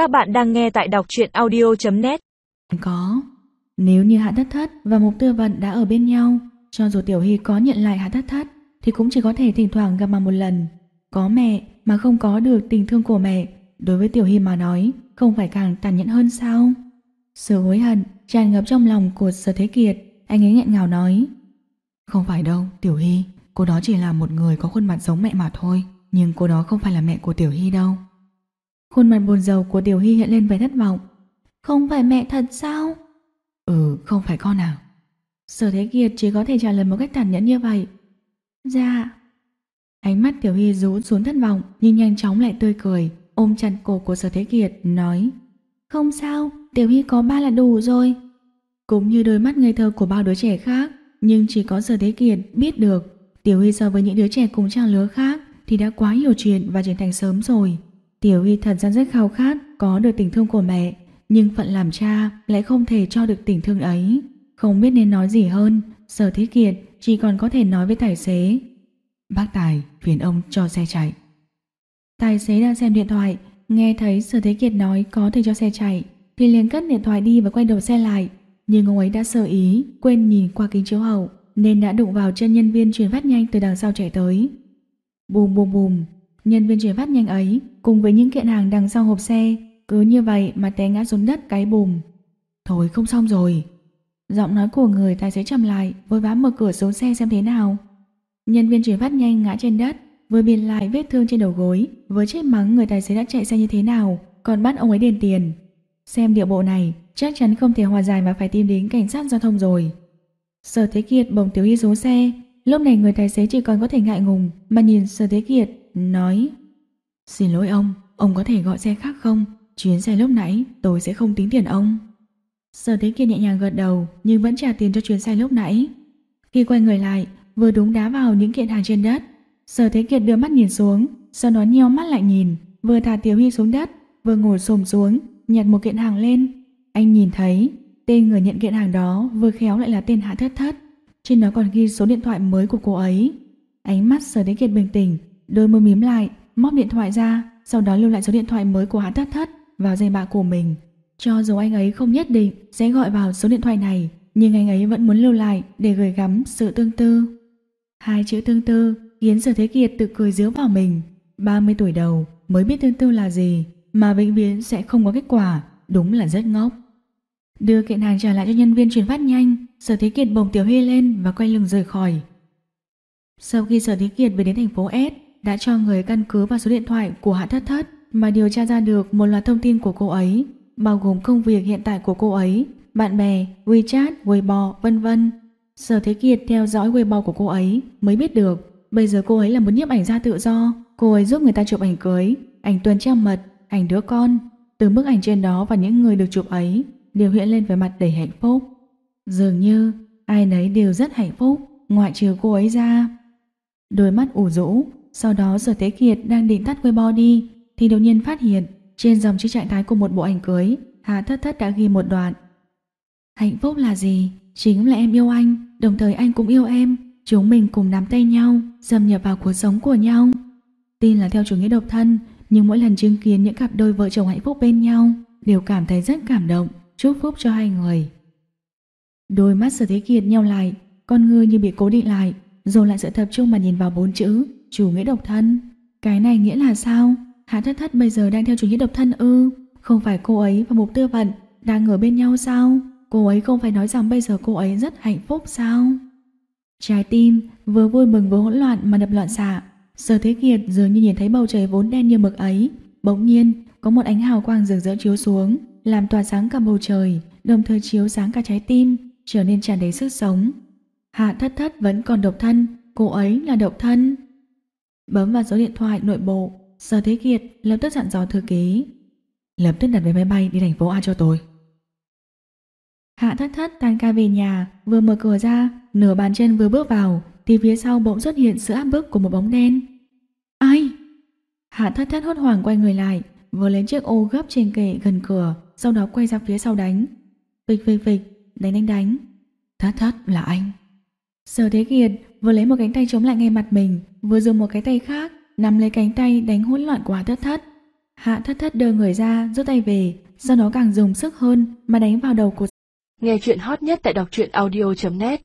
Các bạn đang nghe tại đọc truyện audio.net Có. Nếu như Hạ Thất Thất và Mục Tư Vận đã ở bên nhau, cho dù Tiểu Hy có nhận lại Hạ Thất Thất, thì cũng chỉ có thể thỉnh thoảng gặp mặt một lần. Có mẹ mà không có được tình thương của mẹ, đối với Tiểu Hy mà nói, không phải càng tàn nhẫn hơn sao? Sự hối hận tràn ngập trong lòng của Sở Thế Kiệt, anh ấy nghẹn ngào nói. Không phải đâu, Tiểu Hy, cô đó chỉ là một người có khuôn mặt giống mẹ mà thôi, nhưng cô đó không phải là mẹ của Tiểu Hy đâu. Khuôn mặt buồn rầu của Tiểu Hy hiện lên vẻ thất vọng. Không phải mẹ thật sao? Ừ, không phải con nào. Sở Thế Kiệt chỉ có thể trả lời một cách tàn nhẫn như vậy. Dạ. Ánh mắt Tiểu Hy rú xuống thất vọng nhưng nhanh chóng lại tươi cười, ôm chặt cổ của Sở Thế Kiệt, nói Không sao, Tiểu Hy có ba là đủ rồi. Cũng như đôi mắt ngây thơ của bao đứa trẻ khác, nhưng chỉ có Sở Thế Kiệt biết được Tiểu Hy so với những đứa trẻ cùng trang lứa khác thì đã quá hiểu chuyện và trưởng thành sớm rồi. Tiểu Hy thật ra rất khao khát có được tình thương của mẹ, nhưng phận làm cha lại không thể cho được tình thương ấy. Không biết nên nói gì hơn, Sở Thế Kiệt chỉ còn có thể nói với tài xế. Bác Tài, phiền ông cho xe chạy. Tài xế đang xem điện thoại, nghe thấy Sở Thế Kiệt nói có thể cho xe chạy, thì liền cất điện thoại đi và quay đầu xe lại. Nhưng ông ấy đã sơ ý, quên nhìn qua kính chiếu hậu, nên đã đụng vào chân nhân viên chuyển phát nhanh từ đằng sau chạy tới. Bùm bùm bùm, nhân viên chuyển phát nhanh ấy cùng với những kiện hàng đằng sau hộp xe cứ như vậy mà té ngã xuống đất cái bùm. Thôi không xong rồi. Giọng nói của người tài xế chậm lại, vội vã mở cửa xuống xe xem thế nào. Nhân viên chuyển phát nhanh ngã trên đất, vừa biên lại vết thương trên đầu gối, vừa chết mắng người tài xế đã chạy xe như thế nào, còn bắt ông ấy đền tiền. Xem địa bộ này, chắc chắn không thể hòa giải mà phải tìm đến cảnh sát giao thông rồi. Sở Thế Kiệt bồng Tiểu Y xuống xe, lúc này người tài xế chỉ còn có thể ngại ngùng mà nhìn Sở Thế Kiệt, nói Xin lỗi ông, ông có thể gọi xe khác không? Chuyến xe lúc nãy tôi sẽ không tính tiền ông. Sở Thế Kiệt nhẹ nhàng gật đầu nhưng vẫn trả tiền cho chuyến xe lúc nãy. Khi quay người lại, vừa đúng đá vào những kiện hàng trên đất. Sở Thế Kiệt đưa mắt nhìn xuống, sau đó nheo mắt lại nhìn, vừa thả Tiểu Hy xuống đất, vừa ngồi xổm xuống, nhặt một kiện hàng lên. Anh nhìn thấy, tên người nhận kiện hàng đó vừa khéo lại là tên Hạ Thất Thất. Trên đó còn ghi số điện thoại mới của cô ấy. Ánh mắt Sở Thế Kiệt bình tĩnh, đôi môi mím lại, móc điện thoại ra, sau đó lưu lại số điện thoại mới của hắn Thất Thất vào dây bạ của mình. Cho dù anh ấy không nhất định sẽ gọi vào số điện thoại này, nhưng anh ấy vẫn muốn lưu lại để gửi gắm sự tương tư. Hai chữ tương tư khiến Sở Thế Kiệt tự cười díu vào mình. 30 tuổi đầu mới biết tương tư là gì, mà vĩnh viễn sẽ không có kết quả, đúng là rất ngốc. Đưa kiện hàng trả lại cho nhân viên chuyển phát nhanh, Sở Thế Kiệt bồng Tiểu Huy lên và quay lưng rời khỏi. Sau khi Sở Thế Kiệt về đến thành phố S, đã cho người căn cứ vào số điện thoại của Hạ Thất Thất mà điều tra ra được một loạt thông tin của cô ấy, bao gồm công việc hiện tại của cô ấy, bạn bè, WeChat, Weibo, vân vân. Sở Thế Kiệt theo dõi Weibo của cô ấy mới biết được bây giờ cô ấy là một nhiếp ảnh gia tự do, cô ấy giúp người ta chụp ảnh cưới, ảnh tuần treo mật, ảnh đứa con. Từ bức ảnh trên đó và những người được chụp ấy đều hiện lên vẻ mặt đầy hạnh phúc. Dường như ai nấy đều rất hạnh phúc, ngoại trừ cô ấy ra. Đôi mắt ủ rũ, sau đó Sở Thế Kiệt đang định tắt Weibo đi thì đột nhiên phát hiện trên dòng chữ trạng thái của một bộ ảnh cưới Hà Thất Thất đã ghi một đoạn. Hạnh phúc là gì? Chính là em yêu anh, đồng thời anh cũng yêu em. Chúng mình cùng nắm tay nhau, xâm nhập vào cuộc sống của nhau. Tin là theo chủ nghĩa độc thân, nhưng mỗi lần chứng kiến những cặp đôi vợ chồng hạnh phúc bên nhau, đều cảm thấy rất cảm động, chúc phúc cho hai người. Đôi mắt Sở Thế Kiệt nhau lại, con người như bị cố định lại, rồi lại sự tập trung mà nhìn vào bốn chữ chủ nghĩa độc thân. Cái này nghĩa là sao? Hạ Thất Thất bây giờ đang theo chủ nghĩa độc thân ư? Không phải cô ấy và Mục Tư Vận đang ở bên nhau sao? Cô ấy không phải nói rằng bây giờ cô ấy rất hạnh phúc sao? Trái tim vừa vui mừng vừa hỗn loạn mà đập loạn xạ. Sở Thế Kiệt dường như nhìn thấy bầu trời vốn đen như mực ấy. Bỗng nhiên có một ánh hào quang rực rỡ chiếu xuống, làm tỏa sáng cả bầu trời, đồng thời chiếu sáng cả trái tim, trở nên tràn đầy sức sống. Hạ Thất Thất vẫn còn độc thân, cô ấy là độc thân. Bấm vào số điện thoại nội bộ, Sở Thế Kiệt lập tức dặn dò thư ký. Lập tức đặt vé máy bay đi thành phố A cho tôi. Hạ thất thất tan ca về nhà, vừa mở cửa ra, nửa bàn chân vừa bước vào, thì phía sau bỗng xuất hiện sự áp bức của một bóng đen. Ai? Hạ thất thất hốt hoảng quay người lại, vừa lấy chiếc ô gấp trên kệ gần cửa, sau đó quay ra phía sau đánh. Phịch phịch phịch, đánh đánh đánh. Thất thất là anh. Sở Thế Kiệt vừa lấy một cánh tay chống lại ngay mặt mình, vừa dùng một cái tay khác nắm lấy cánh tay đánh hỗn loạn quá thất thất. Hạ thất thất đưa người ra, rút tay về, sau đó càng dùng sức hơn mà đánh vào đầu của. Nghe chuyện hot nhất tại đọc truyện audio.net